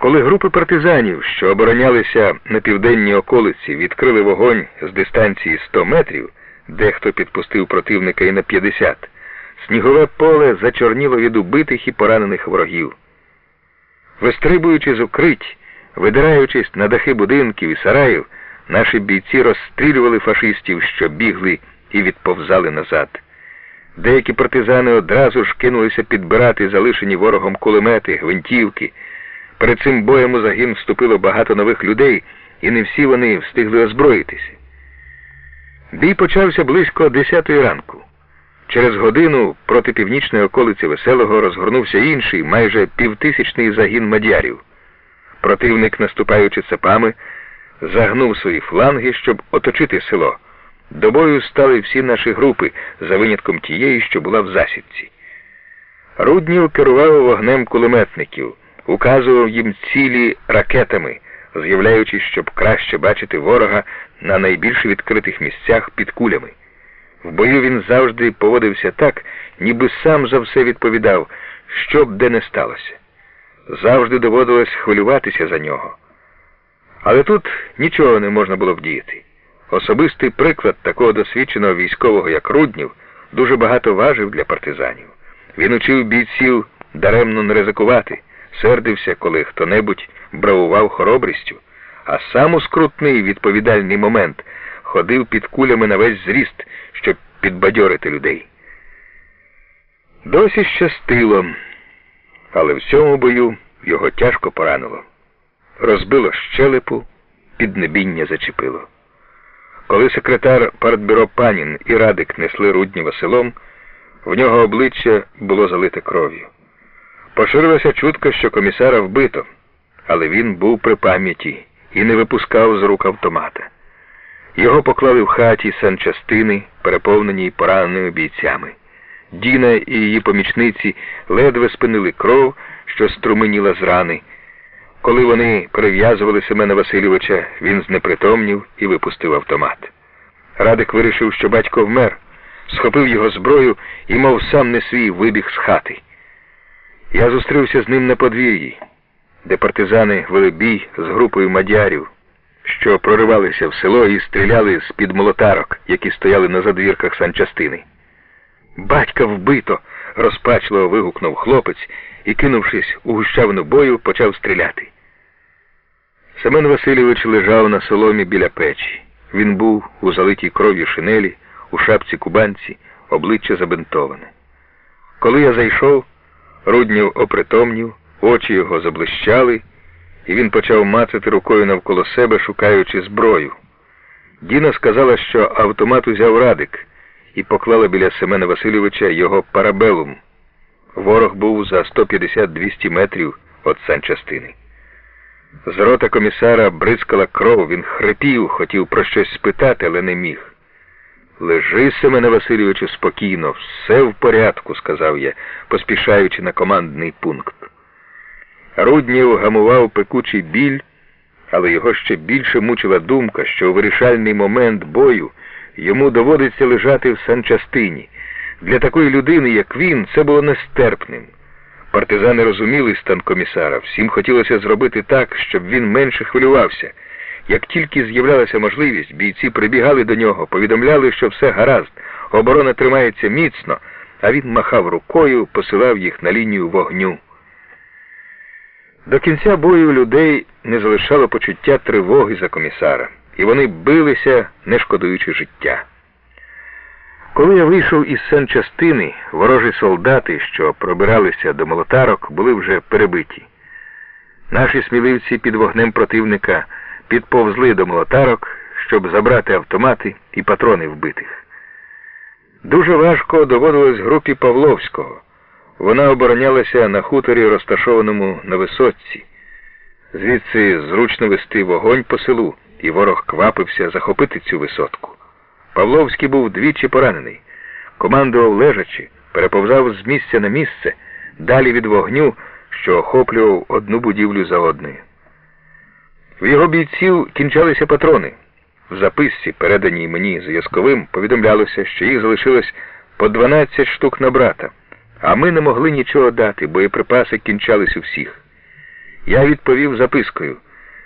Коли групи партизанів, що оборонялися на південній околиці, відкрили вогонь з дистанції 100 метрів, дехто підпустив противника і на 50, снігове поле зачорніло від убитих і поранених ворогів. Вистрибуючи з укрить, видираючись на дахи будинків і сараїв, наші бійці розстрілювали фашистів, що бігли і відповзали назад. Деякі партизани одразу ж кинулися підбирати залишені ворогом кулемети, гвинтівки. Перед цим боєм у загін вступило багато нових людей, і не всі вони встигли озброїтися. Бій почався близько 10 ранку. Через годину проти північної околиці Веселого розгорнувся інший, майже півтисячний загін мадярів. Противник, наступаючи цепами, загнув свої фланги, щоб оточити село. До бою стали всі наші групи, за винятком тієї, що була в засідці. Руднів керував вогнем кулеметників, указував їм цілі ракетами, з'являючись, щоб краще бачити ворога на найбільш відкритих місцях під кулями. В бою він завжди поводився так, ніби сам за все відповідав, що б де не сталося. Завжди доводилось хвилюватися за нього. Але тут нічого не можна було вдіяти. Особистий приклад такого досвідченого військового, як Руднів, дуже багато важив для партизанів. Він учив бійців даремно не ризикувати, сердився, коли хто-небудь бравував хоробрістю, а сам у скрутний відповідальний момент ходив під кулями на весь зріст, щоб підбадьорити людей. Досі щастило, але в цьому бою його тяжко поранило. Розбило щелепу, піднебіння зачепило. Коли секретар партбюро Панін і Радик несли Рудніва селом, в нього обличчя було залите кров'ю. Поширилася чутка, що комісара вбито, але він був при пам'яті і не випускав з рук автомата. Його поклали в хаті санчастини, переповненій пораненими бійцями. Діна і її помічниці ледве спинили кров, що струменіла з рани. Коли вони перев'язували Семена Васильовича, він знепритомнів і випустив автомат. Радик вирішив, що батько вмер, схопив його зброю і, мов сам не свій, вибіг з хати. Я зустрівся з ним на подвір'ї, де партизани вели бій з групою мадярів, що проривалися в село і стріляли з-під молотарок, які стояли на задвірках санчастини. Батька вбито, розпачливо вигукнув хлопець і, кинувшись у гущавину бою, почав стріляти. Семен Васильович лежав на соломі біля печі. Він був у залитій кров'ю шинелі, у шапці кубанці, обличчя забинтоване. Коли я зайшов, Руднів опритомнів, очі його заблищали, і він почав мацати рукою навколо себе, шукаючи зброю. Діна сказала, що автомат узяв радик і поклала біля Семена Васильовича його парабелум. Ворог був за 150-200 метрів від санчастини. З рота комісара бризкала кров, він хрипів, хотів про щось спитати, але не міг. Лежи, Семене Васильовичу, спокійно, все в порядку, сказав я, поспішаючи на командний пункт. Руднів гамував пекучий біль, але його ще більше мучила думка, що у вирішальний момент бою йому доводиться лежати в санчастині. Для такої людини, як він, це було нестерпним. Партизани розуміли стан комісара, всім хотілося зробити так, щоб він менше хвилювався. Як тільки з'являлася можливість, бійці прибігали до нього, повідомляли, що все гаразд, оборона тримається міцно, а він махав рукою, посилав їх на лінію вогню. До кінця бою людей не залишало почуття тривоги за комісара, і вони билися, не шкодуючи життя. Коли я вийшов із санчастини, ворожі солдати, що пробиралися до молотарок, були вже перебиті. Наші сміливці під вогнем противника підповзли до молотарок, щоб забрати автомати і патрони вбитих. Дуже важко доводилось групі Павловського. Вона оборонялася на хуторі, розташованому на висотці. Звідси зручно вести вогонь по селу, і ворог квапився захопити цю висотку. Павловський був двічі поранений, командував лежачи, переповзав з місця на місце, далі від вогню, що охоплював одну будівлю за одною. В його бійців кінчалися патрони. В записці, переданій мені зв'язковим, повідомлялося, що їх залишилось по 12 штук на брата, а ми не могли нічого дати, боєприпаси кінчались у всіх. Я відповів запискою.